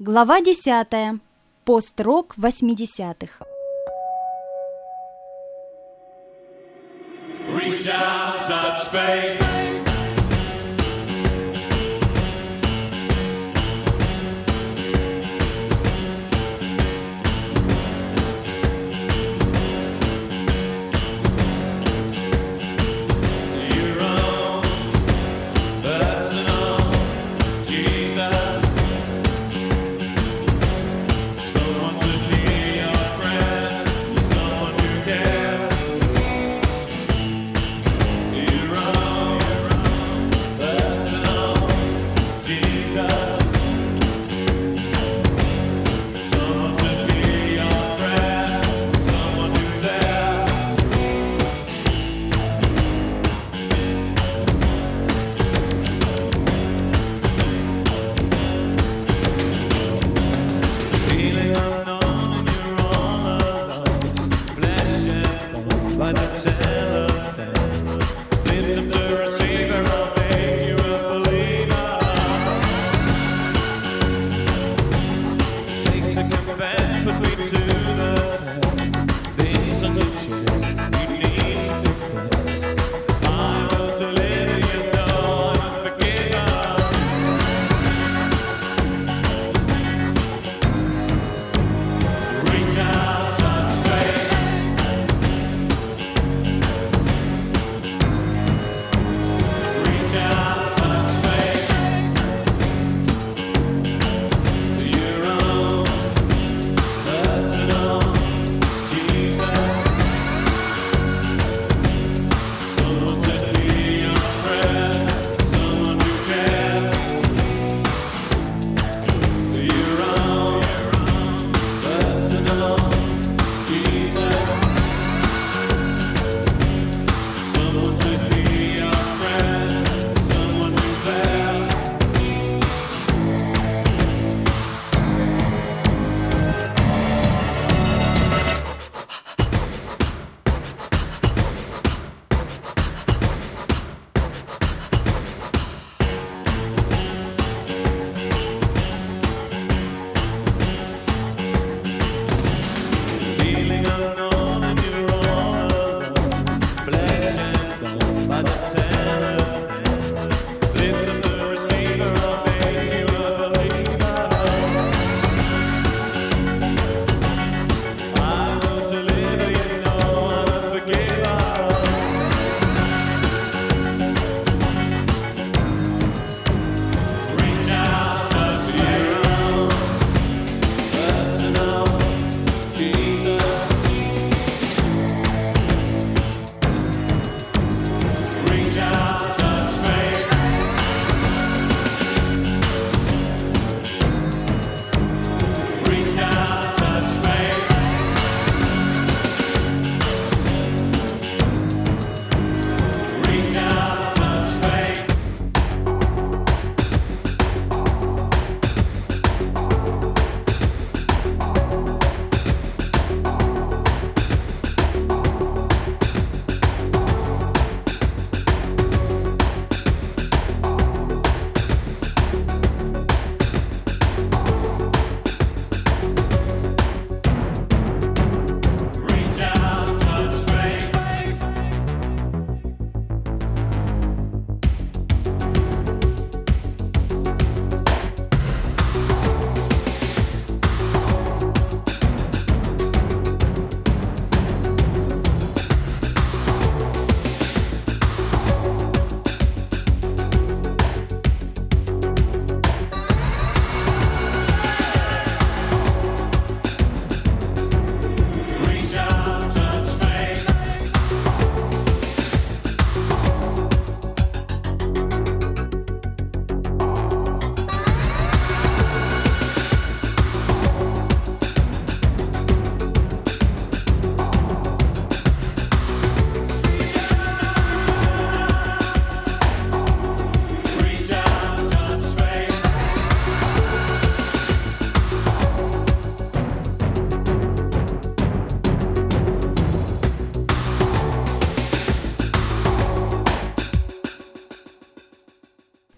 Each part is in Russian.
Глава 10. Пост-рок 80-х. Reach out, touch faith.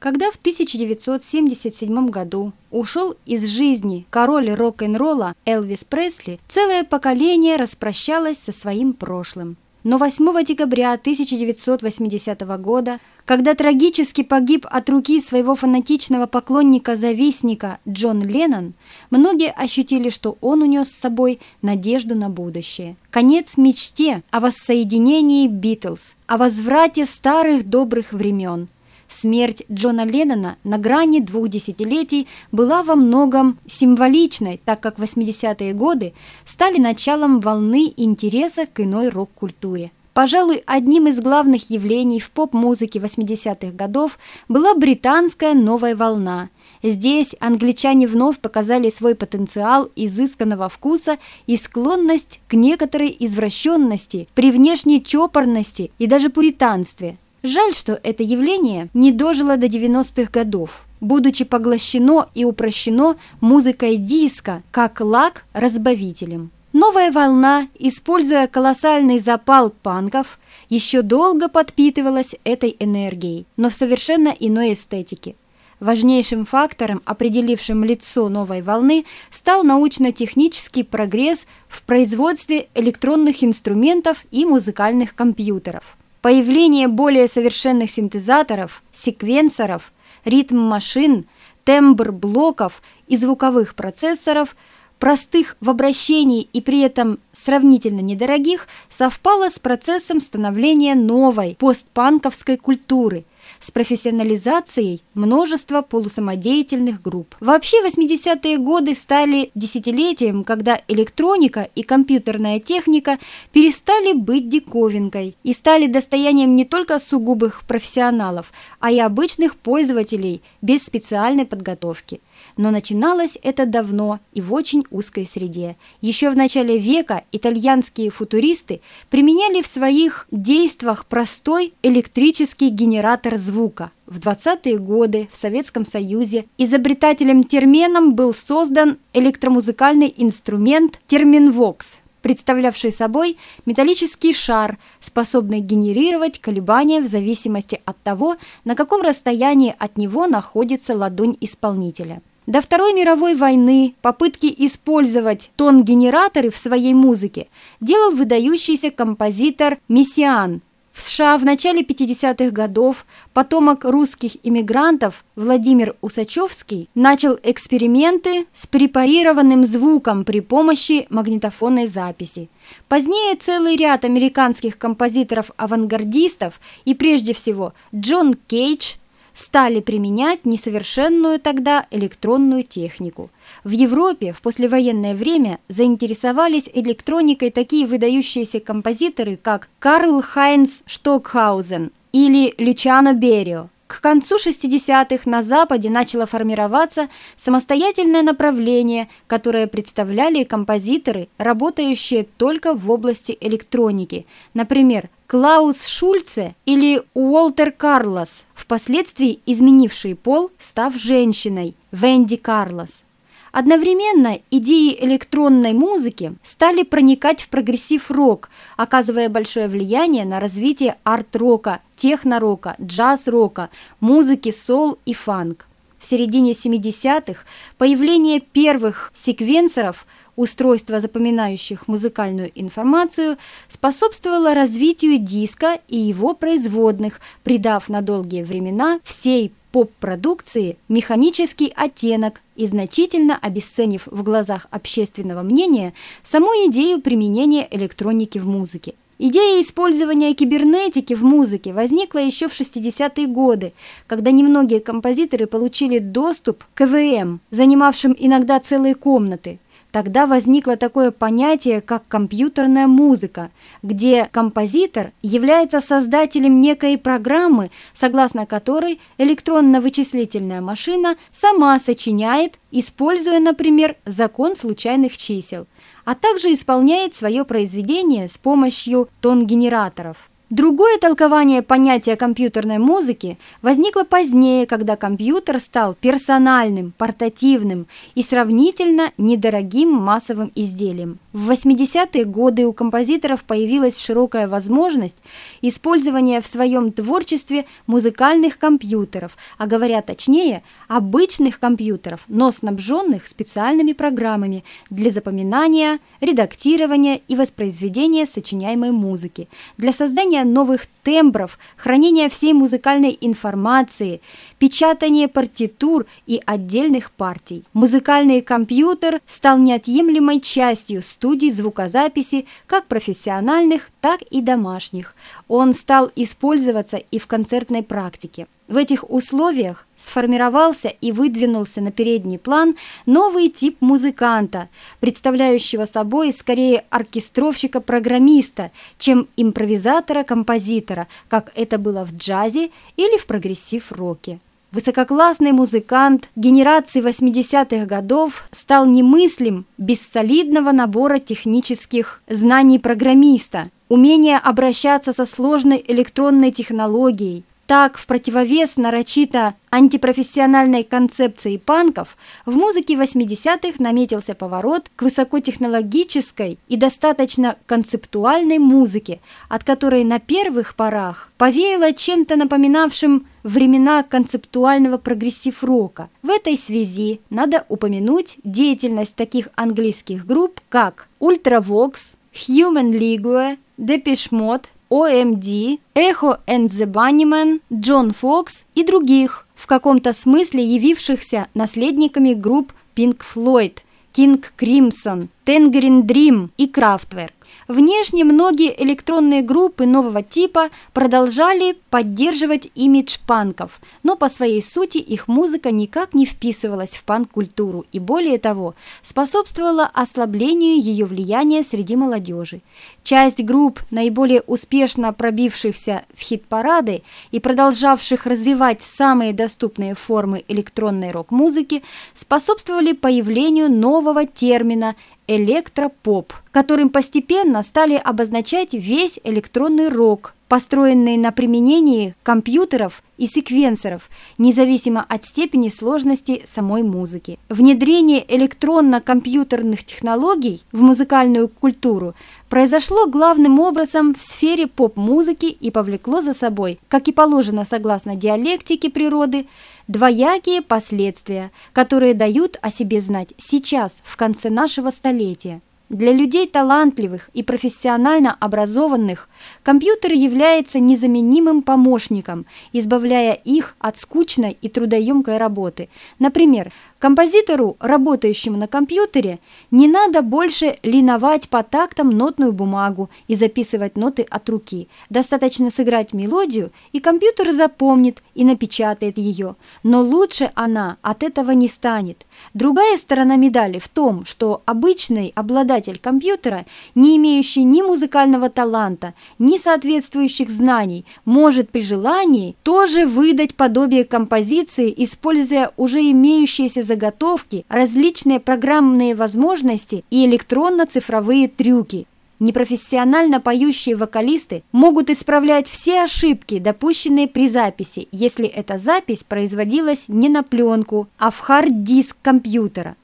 Когда в 1977 году ушел из жизни король рок-н-ролла Элвис Пресли, целое поколение распрощалось со своим прошлым. Но 8 декабря 1980 года, когда трагически погиб от руки своего фанатичного поклонника-завистника Джон Леннон, многие ощутили, что он унес с собой надежду на будущее. Конец мечте о воссоединении Битлз, о возврате старых добрых времен – Смерть Джона Леннона на грани двух десятилетий была во многом символичной, так как 80-е годы стали началом волны интереса к иной рок-культуре. Пожалуй, одним из главных явлений в поп-музыке 80-х годов была британская новая волна. Здесь англичане вновь показали свой потенциал изысканного вкуса и склонность к некоторой извращенности, при внешней чопорности и даже пуританстве – Жаль, что это явление не дожило до 90-х годов, будучи поглощено и упрощено музыкой диска, как лак разбавителем. Новая волна, используя колоссальный запал панков, еще долго подпитывалась этой энергией, но в совершенно иной эстетике. Важнейшим фактором, определившим лицо новой волны, стал научно-технический прогресс в производстве электронных инструментов и музыкальных компьютеров. Появление более совершенных синтезаторов, секвенсоров, ритм-машин, тембр-блоков и звуковых процессоров, простых в обращении и при этом сравнительно недорогих, совпало с процессом становления новой постпанковской культуры, с профессионализацией множества полусамодеятельных групп. Вообще 80-е годы стали десятилетием, когда электроника и компьютерная техника перестали быть диковинкой и стали достоянием не только сугубых профессионалов, а и обычных пользователей без специальной подготовки. Но начиналось это давно и в очень узкой среде. Еще в начале века итальянские футуристы применяли в своих действиях простой электрический генератор звука. В 20-е годы в Советском Союзе изобретателем-терменом был создан электромузыкальный инструмент терминвокс, представлявший собой металлический шар, способный генерировать колебания в зависимости от того, на каком расстоянии от него находится ладонь исполнителя. До Второй мировой войны попытки использовать тон-генераторы в своей музыке делал выдающийся композитор Мессиан. В США в начале 50-х годов потомок русских иммигрантов Владимир Усачевский начал эксперименты с препарированным звуком при помощи магнитофонной записи. Позднее целый ряд американских композиторов-авангардистов и прежде всего Джон Кейдж стали применять несовершенную тогда электронную технику. В Европе в послевоенное время заинтересовались электроникой такие выдающиеся композиторы, как Карл Хайнц Штокхаузен или Лючано Берио. К концу 60-х на Западе начало формироваться самостоятельное направление, которое представляли композиторы, работающие только в области электроники, например, Клаус Шульце или Уолтер Карлос, впоследствии изменивший пол, став женщиной, Венди Карлос. Одновременно идеи электронной музыки стали проникать в прогрессив-рок, оказывая большое влияние на развитие арт-рока, техно-рока, джаз-рока, музыки соул и фанк. В середине 70-х появление первых секвенсоров, устройства, запоминающих музыкальную информацию, способствовало развитию диска и его производных, придав на долгие времена всей поп-продукции механический оттенок и значительно обесценив в глазах общественного мнения саму идею применения электроники в музыке. Идея использования кибернетики в музыке возникла еще в 60-е годы, когда немногие композиторы получили доступ к КВМ, занимавшим иногда целые комнаты – Тогда возникло такое понятие, как компьютерная музыка, где композитор является создателем некой программы, согласно которой электронно-вычислительная машина сама сочиняет, используя, например, закон случайных чисел, а также исполняет свое произведение с помощью тон-генераторов. Другое толкование понятия компьютерной музыки возникло позднее, когда компьютер стал персональным, портативным и сравнительно недорогим массовым изделием. В 80-е годы у композиторов появилась широкая возможность использования в своем творчестве музыкальных компьютеров, а говоря точнее, обычных компьютеров, но снабженных специальными программами для запоминания, редактирования и воспроизведения сочиняемой музыки, для создания создания новых тембров, хранения всей музыкальной информации, печатание партитур и отдельных партий. Музыкальный компьютер стал неотъемлемой частью студий звукозаписи как профессиональных, так и домашних. Он стал использоваться и в концертной практике. В этих условиях сформировался и выдвинулся на передний план новый тип музыканта, представляющего собой скорее оркестровщика-программиста, чем импровизатора-композитора, как это было в джазе или в прогрессив-роке. Высококлассный музыкант генерации 80-х годов стал немыслим без солидного набора технических знаний программиста, умения обращаться со сложной электронной технологией, так, в противовес нарочито антипрофессиональной концепции панков, в музыке 80-х наметился поворот к высокотехнологической и достаточно концептуальной музыке, от которой на первых порах повеяло чем-то напоминавшим времена концептуального прогрессив-рока. В этой связи надо упомянуть деятельность таких английских групп, как Ultravox, Human League, Depeche Mode, OMD, Echo and the Bunnymen, Джон Фокс и других, в каком-то смысле явившихся наследниками групп Pink Floyd, King Crimson, Tangerine Dream и Kraftwerk. Внешне многие электронные группы нового типа продолжали поддерживать имидж панков, но по своей сути их музыка никак не вписывалась в панк-культуру и, более того, способствовала ослаблению ее влияния среди молодежи. Часть групп, наиболее успешно пробившихся в хит-парады и продолжавших развивать самые доступные формы электронной рок-музыки, способствовали появлению нового термина электропоп, которым постепенно стали обозначать весь электронный рок, построенный на применении компьютеров и секвенсоров, независимо от степени сложности самой музыки. Внедрение электронно-компьютерных технологий в музыкальную культуру произошло главным образом в сфере поп-музыки и повлекло за собой, как и положено согласно диалектике природы, двоякие последствия, которые дают о себе знать сейчас, в конце нашего столетия. Для людей талантливых и профессионально образованных компьютер является незаменимым помощником, избавляя их от скучной и трудоемкой работы. Например, композитору, работающему на компьютере, не надо больше линовать по тактам нотную бумагу и записывать ноты от руки. Достаточно сыграть мелодию, и компьютер запомнит и напечатает ее. Но лучше она от этого не станет. Другая сторона медали в том, что обычный обладатель компьютера, не имеющий ни музыкального таланта, ни соответствующих знаний, может при желании тоже выдать подобие композиции, используя уже имеющиеся заготовки, различные программные возможности и электронно-цифровые трюки. Непрофессионально поющие вокалисты могут исправлять все ошибки, допущенные при записи, если эта запись производилась не на пленку, а в хард-диск компьютера.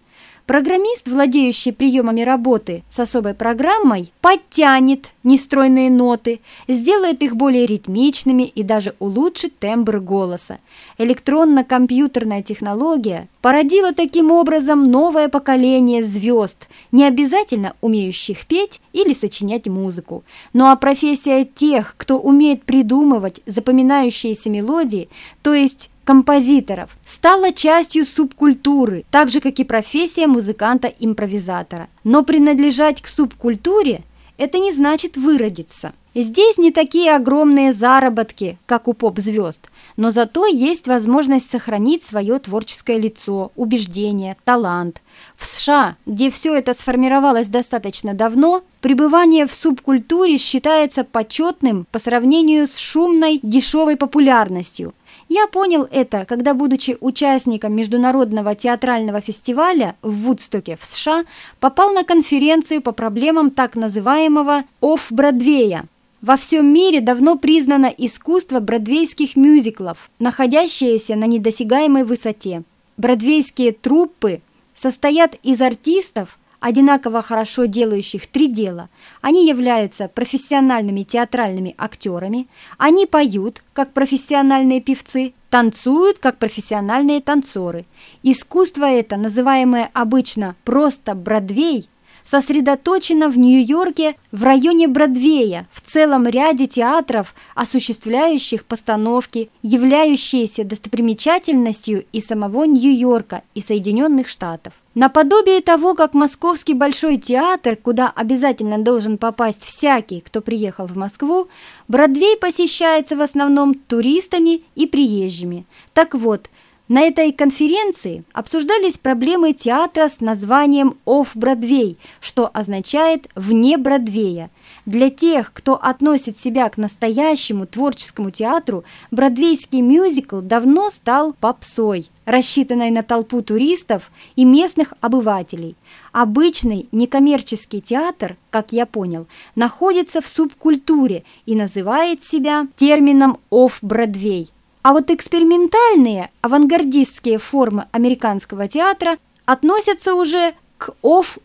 Программист, владеющий приемами работы с особой программой, подтянет нестройные ноты, сделает их более ритмичными и даже улучшит тембр голоса. Электронно-компьютерная технология породила таким образом новое поколение звезд, не обязательно умеющих петь или сочинять музыку. Ну а профессия тех, кто умеет придумывать запоминающиеся мелодии, то есть композиторов стала частью субкультуры, так же, как и профессия музыканта-импровизатора. Но принадлежать к субкультуре – это не значит выродиться. Здесь не такие огромные заработки, как у поп-звезд, но зато есть возможность сохранить свое творческое лицо, убеждения, талант. В США, где все это сформировалось достаточно давно, пребывание в субкультуре считается почетным по сравнению с шумной дешевой популярностью – я понял это, когда, будучи участником Международного театрального фестиваля в Вудстоке в США, попал на конференцию по проблемам так называемого «офф-бродвея». Во всем мире давно признано искусство бродвейских мюзиклов, находящееся на недосягаемой высоте. Бродвейские труппы состоят из артистов, одинаково хорошо делающих три дела. Они являются профессиональными театральными актерами, они поют, как профессиональные певцы, танцуют, как профессиональные танцоры. Искусство это, называемое обычно просто Бродвей, сосредоточено в Нью-Йорке в районе Бродвея, в целом ряде театров, осуществляющих постановки, являющиеся достопримечательностью и самого Нью-Йорка, и Соединенных Штатов. Наподобие того, как Московский Большой театр, куда обязательно должен попасть всякий, кто приехал в Москву, Бродвей посещается в основном туристами и приезжими. Так вот, на этой конференции обсуждались проблемы театра с названием «Офф-Бродвей», что означает «вне Бродвея». Для тех, кто относит себя к настоящему творческому театру, бродвейский мюзикл давно стал попсой, рассчитанной на толпу туристов и местных обывателей. Обычный некоммерческий театр, как я понял, находится в субкультуре и называет себя термином «Офф-Бродвей». А вот экспериментальные, авангардистские формы американского театра относятся уже к офф-офф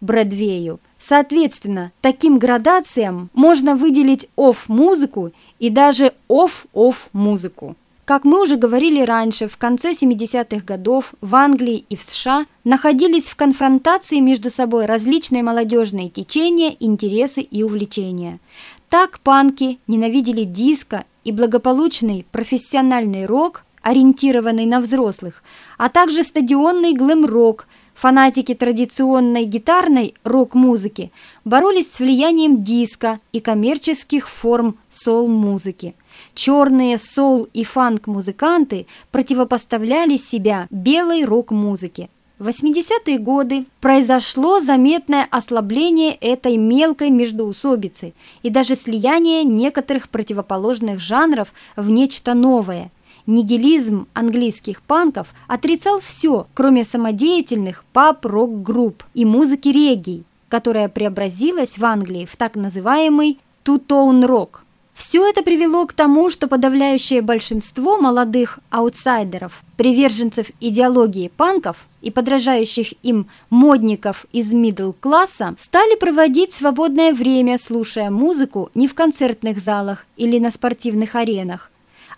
Бродвею. Соответственно, таким градациям можно выделить офф-музыку и даже офф-офф музыку. Как мы уже говорили раньше, в конце 70-х годов в Англии и в США находились в конфронтации между собой различные молодежные течения, интересы и увлечения. Так панки ненавидели диско и благополучный профессиональный рок, ориентированный на взрослых, а также стадионный глэм-рок. Фанатики традиционной гитарной рок-музыки боролись с влиянием диска и коммерческих форм соул-музыки. Черные соул и фанк-музыканты противопоставляли себя белой рок-музыке. В 80-е годы произошло заметное ослабление этой мелкой междоусобицы и даже слияние некоторых противоположных жанров в нечто новое. Нигилизм английских панков отрицал все, кроме самодеятельных паб-рок-групп и музыки регги, которая преобразилась в Англии в так называемый «two-tone-рок». Все это привело к тому, что подавляющее большинство молодых аутсайдеров, приверженцев идеологии панков и подражающих им модников из мидл-класса, стали проводить свободное время, слушая музыку не в концертных залах или на спортивных аренах,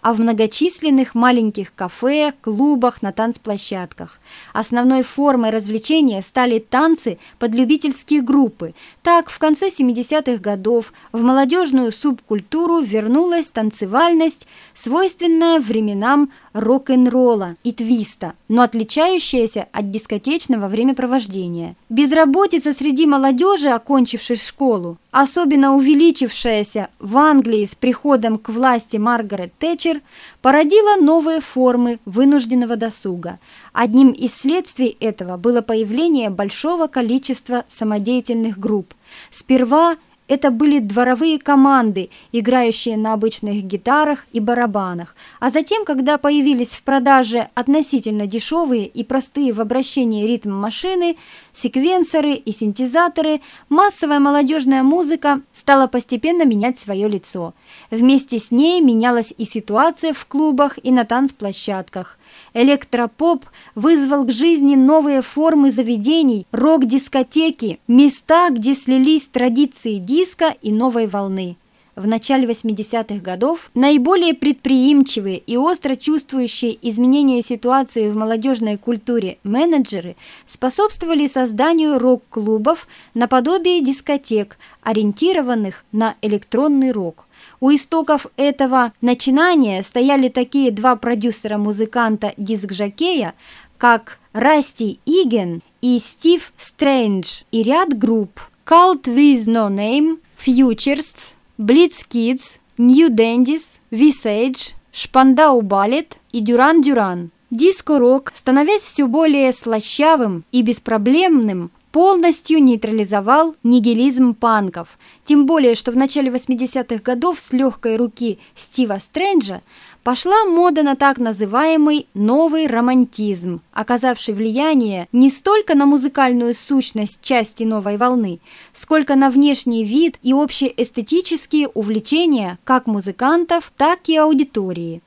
а в многочисленных маленьких кафе, клубах, на танцплощадках. Основной формой развлечения стали танцы под любительские группы. Так, в конце 70-х годов в молодежную субкультуру вернулась танцевальность, свойственная временам рок-н-ролла и твиста, но отличающаяся от дискотечного времяпровождения. Безработица среди молодежи, окончившей школу, особенно увеличившаяся в Англии с приходом к власти Маргарет Тэтчер, породила новые формы вынужденного досуга. Одним из следствий этого было появление большого количества самодеятельных групп. Сперва это были дворовые команды, играющие на обычных гитарах и барабанах. А затем, когда появились в продаже относительно дешевые и простые в обращении ритм машины, секвенсоры и синтезаторы, массовая молодежная музыка стала постепенно менять свое лицо. Вместе с ней менялась и ситуация в клубах и на танцплощадках. Электропоп вызвал к жизни новые формы заведений, рок-дискотеки, места, где слились традиции диска и новой волны. В начале 80-х годов наиболее предприимчивые и остро чувствующие изменения ситуации в молодежной культуре менеджеры способствовали созданию рок-клубов наподобие дискотек, ориентированных на электронный рок. У истоков этого начинания стояли такие два продюсера-музыканта диск-жокея, как Расти Иген и Стив Стрэндж, и ряд групп Cult With No Name, Futurists, Blitz Kids, New Dandies, Visage, Шпандау Балет и Дюран Дюран. Диско-рок, становясь все более слащавым и беспроблемным, полностью нейтрализовал нигилизм панков. Тем более, что в начале 80-х годов с легкой руки Стива Стрэнджа пошла мода на так называемый новый романтизм, оказавший влияние не столько на музыкальную сущность части новой волны, сколько на внешний вид и общеэстетические увлечения как музыкантов, так и аудитории.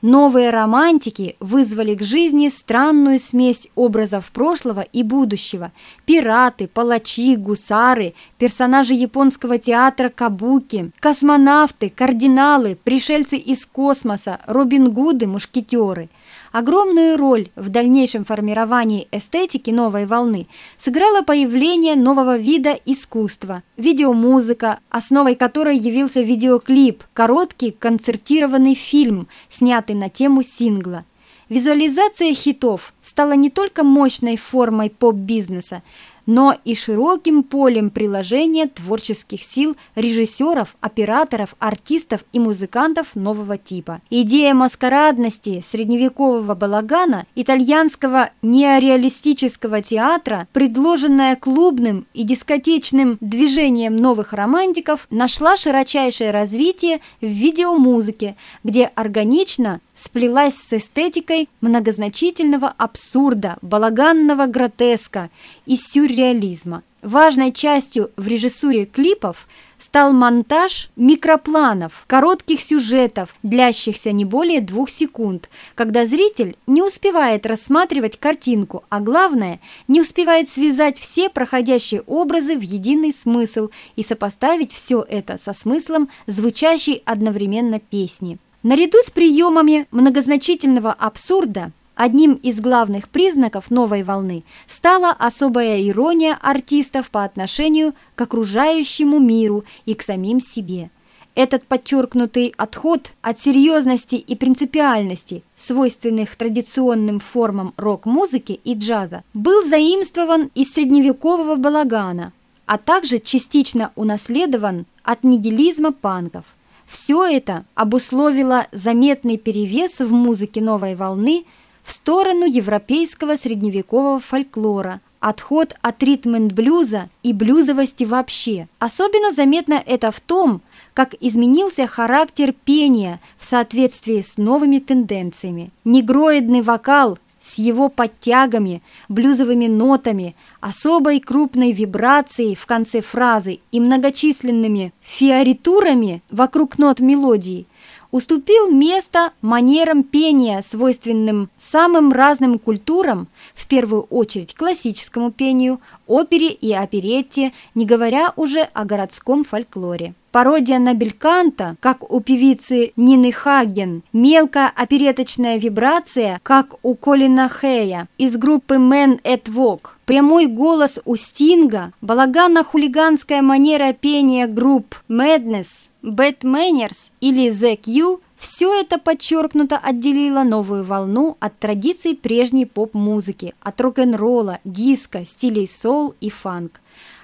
Новые романтики вызвали к жизни странную смесь образов прошлого и будущего. Пираты, палачи, гусары, персонажи японского театра кабуки, космонавты, кардиналы, пришельцы из космоса, Робин Гуды, мушкетеры – Огромную роль в дальнейшем формировании эстетики новой волны сыграло появление нового вида искусства – видеомузыка, основой которой явился видеоклип, короткий концертированный фильм, снятый на тему сингла. Визуализация хитов стала не только мощной формой поп-бизнеса, но и широким полем приложения творческих сил режиссеров, операторов, артистов и музыкантов нового типа. Идея маскарадности средневекового балагана, итальянского неореалистического театра, предложенная клубным и дискотечным движением новых романтиков, нашла широчайшее развитие в видеомузыке, где органично сплелась с эстетикой многозначительного абсурда, балаганного гротеска и сюрреализма. Важной частью в режиссуре клипов стал монтаж микропланов, коротких сюжетов, длящихся не более двух секунд, когда зритель не успевает рассматривать картинку, а главное, не успевает связать все проходящие образы в единый смысл и сопоставить все это со смыслом звучащей одновременно песни. Наряду с приемами многозначительного абсурда одним из главных признаков новой волны стала особая ирония артистов по отношению к окружающему миру и к самим себе. Этот подчеркнутый отход от серьезности и принципиальности, свойственных традиционным формам рок-музыки и джаза, был заимствован из средневекового балагана, а также частично унаследован от нигилизма панков. Все это обусловило заметный перевес в музыке новой волны в сторону европейского средневекового фольклора, отход от ритм-н-блюза и блюзовости вообще. Особенно заметно это в том, как изменился характер пения в соответствии с новыми тенденциями. Негроидный вокал – с его подтягами, блюзовыми нотами, особой крупной вибрацией в конце фразы и многочисленными фиоритурами вокруг нот мелодии, уступил место манерам пения, свойственным самым разным культурам, в первую очередь классическому пению, опере и оперетте, не говоря уже о городском фольклоре. Пародия на бельканта, как у певицы Нины Хаген, мелкая опереточная вибрация, как у Колина Хэя из группы Man at Walk, прямой голос у Стинга, балагана-хулиганская манера пения групп Madness, Bad Manners или The Q – все это подчеркнуто отделило новую волну от традиций прежней поп-музыки, от рок-н-ролла, диска, стилей соул и фанк.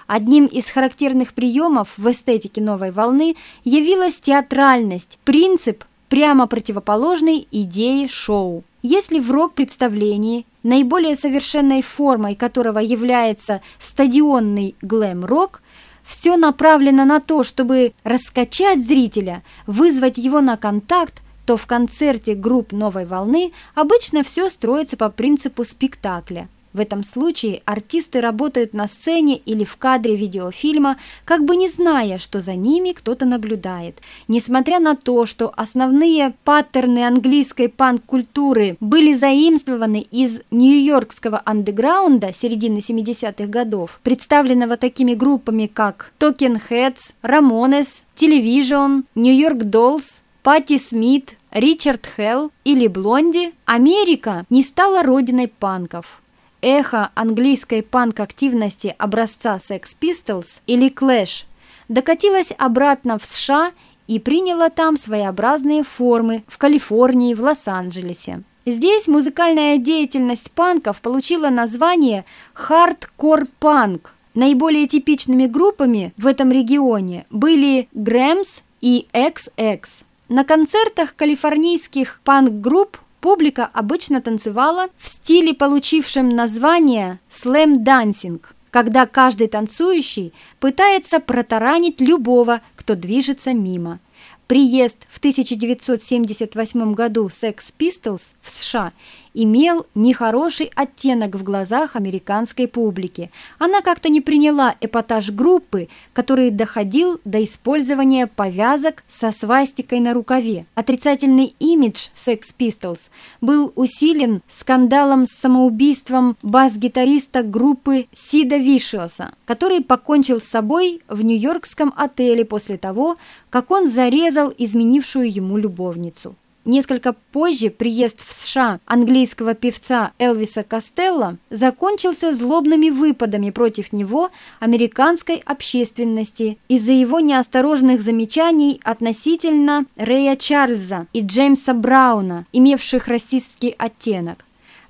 Одним из характерных приемов в эстетике новой волны явилась театральность, принцип, прямо противоположный идее шоу. Если в рок-представлении, наиболее совершенной формой которого является стадионный глэм-рок, все направлено на то, чтобы раскачать зрителя, вызвать его на контакт, то в концерте групп «Новой волны» обычно все строится по принципу спектакля. В этом случае артисты работают на сцене или в кадре видеофильма, как бы не зная, что за ними кто-то наблюдает. Несмотря на то, что основные паттерны английской панк-культуры были заимствованы из нью-йоркского андеграунда середины 70-х годов, представленного такими группами, как Talking Heads, Ramones, Television, New York Dolls, Патти Смит, Ричард Хелл или Блонди, Америка не стала родиной панков эхо английской панк-активности образца Sex Pistols или Clash докатилось обратно в США и приняло там своеобразные формы в Калифорнии, в Лос-Анджелесе. Здесь музыкальная деятельность панков получила название хардкор-панк. Наиболее типичными группами в этом регионе были Germs и XX. На концертах калифорнийских панк-групп Публика обычно танцевала в стиле, получившем название слэм-дансинг. когда каждый танцующий пытается протаранить любого, кто движется мимо. Приезд в 1978 году Sex Pistols в США имел нехороший оттенок в глазах американской публики. Она как-то не приняла эпатаж группы, который доходил до использования повязок со свастикой на рукаве. Отрицательный имидж Sex Pistols был усилен скандалом с самоубийством бас-гитариста группы Сида Вишиоса, который покончил с собой в нью-йоркском отеле после того, как он зарезал изменившую ему любовницу. Несколько позже приезд в США английского певца Элвиса Костелло закончился злобными выпадами против него американской общественности из-за его неосторожных замечаний относительно Рэя Чарльза и Джеймса Брауна, имевших расистский оттенок.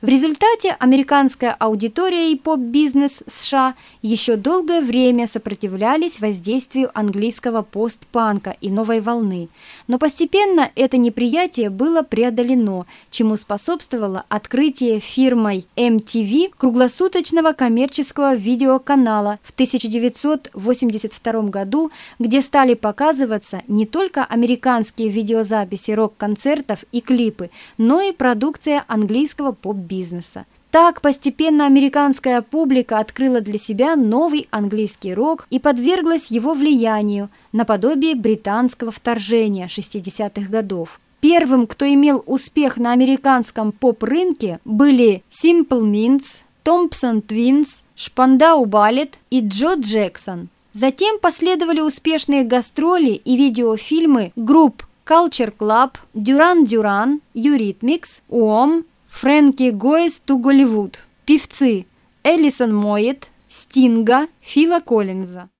В результате американская аудитория и поп-бизнес США еще долгое время сопротивлялись воздействию английского постпанка и новой волны, но постепенно это неприятие было преодолено, чему способствовало открытие фирмой MTV круглосуточного коммерческого видеоканала в 1982 году, где стали показываться не только американские видеозаписи рок-концертов и клипы, но и продукция английского поп-бизнеса бизнеса. Так постепенно американская публика открыла для себя новый английский рок и подверглась его влиянию, наподобие британского вторжения 60-х годов. Первым, кто имел успех на американском поп-рынке, были Simple Minds, Thompson Twins, Шпандау Балет и Джо Джексон. Затем последовали успешные гастроли и видеофильмы групп Culture Club, Duran Duran, Eurythmics, UOM, Фрэнки Гойс to Голливуд, певцы Элисон Моет, Стинга, Фила Коллинза.